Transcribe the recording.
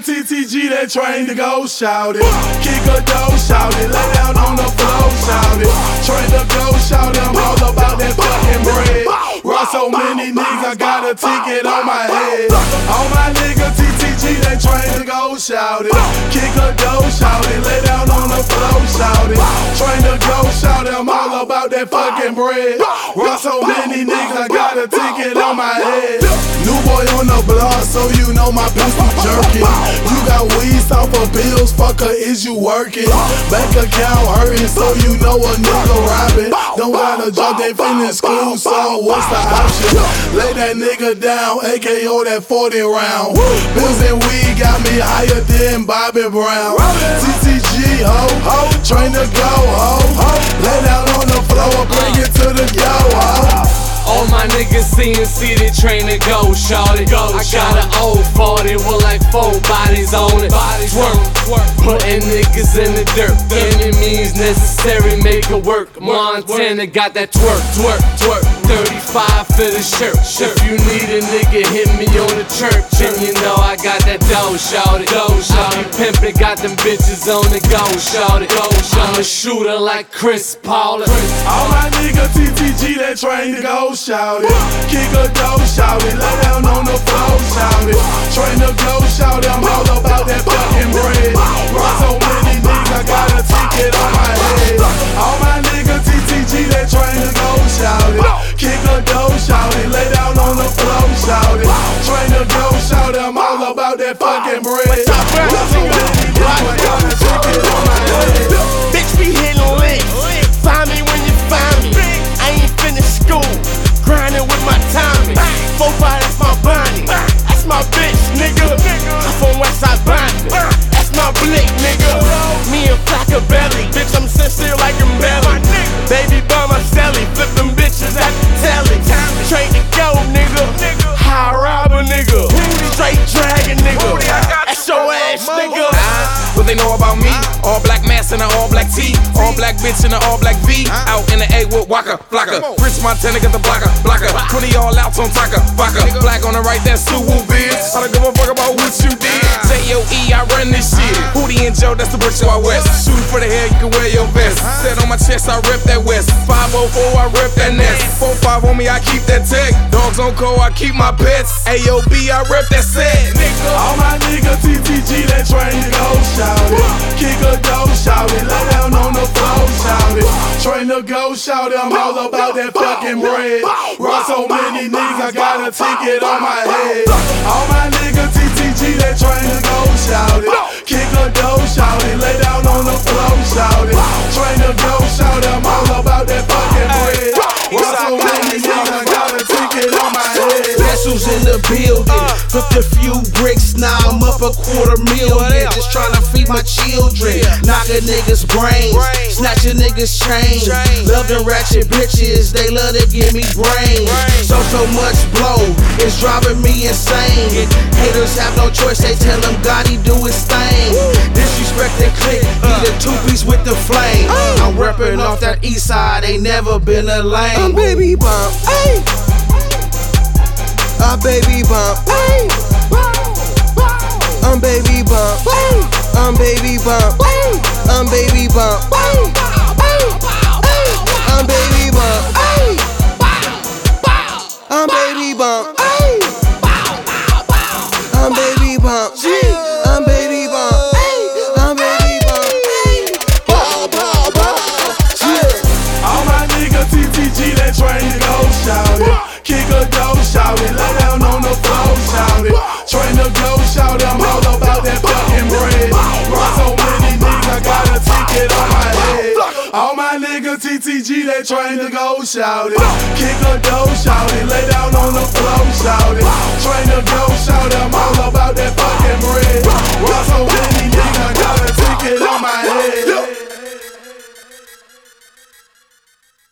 TTG that train to go shout it. Kick a dough, shout it. Lay down on the floor, shout it. Train to go shout it. I'm all about that fucking bread. Rock so many niggas, I got a ticket on my head. All my niggas TTG that train to go shout it. Kick a dough, shout it. Lay down on the floor, shout it. Train to go shout it. I'm all about that fucking bread. Rock so many niggas, I got a ticket on my head. Block, so you know my pistol jerking. You got weeds off of bills, fucker, is you working? Bank account hurting, so you know a nigga robbing. Don't gotta drop they finish school, so what's the option? Lay that nigga down, AKO that 40 round. Bills and weed got me higher than Bobby Brown. TTG, ho, ho train to go, my niggas CNC they train to go, shawty. Go, I got an old 40 with like four bodies on it. Bodies work, work. Putting niggas in the dirt. Any means necessary, make it work. Montana got that twerk, twerk, twerk. 35 for the shirt. If you need a nigga, hit me on the church. And you know I got that dough, shawty. Dough, shawty. Pimpin' got them bitches on the go, shawty. Go, I'm a shooter like Chris Paul. All my niggas TTG that train to go shout it. Kick a dough, shout it. That fucking bread. Rock so many niggas, I got a ticket on my head. Bitch be hitting licks. Find me when you find me. I ain't finished school. Grinding with my timing. Four five, that's my Bonnie. That's my bitch, nigga. I'm from Westside Bonnie. That's my blick, nigga. Me and Flockaveli. Bitch, I'm sincere like belly. Baby they know about me? All black mask and an all black tee. All black bitch in an all black V. Out in the A with Waka, Flocka. Rich Montana got the blocker, blocker. 20 all outs on Taka, Baka. Black on the right, that's Suwu biz. I don't give a fuck about what you did. J-O-E, I run this shit. Hootie and Joe, that's the British Wild West. Shooting for the head, you can wear your vest. Set on my chest, I rip that West. 504, I rip that nest. 45 on me, I keep that tech. Dogs on call, I keep my pets. AOB, I rip that set. All my niggas TTG that train to go shout it. Kick a dough, shout it. Lay down on the floor, shout it. Train to go shout it. I'm all about that fucking bread. Rock so many niggas, I got a ticket on my head. All my niggas TTG that train to go shout it. Kick a dough, shout it. Lay down on the floor, shout it. Train to go shout it. I'm all about that fucking bread. Rock so many niggas, I got a ticket on my head. Specials in the building. Flipped a few bricks, now I'm up a quarter million. Just trying to feed my children. Knock a nigga's brains, snatch a nigga's chain. Love them ratchet bitches, they love to give me brain. So, so much blow, it's driving me insane. Haters have no choice, they tell him God he do his thing. Disrespect and click, be the two piece with the flame. I'm reppin' off that east side, ain't never been a lane. I'm baby bump, ayy. A baby bump. I'm baby bump. I'm baby bump. I'm baby bump, ticket on my head. All my niggas TTG they train to go shout it. Kick a dough, shout it. Lay down on the floor, shout it. Train to go shout it.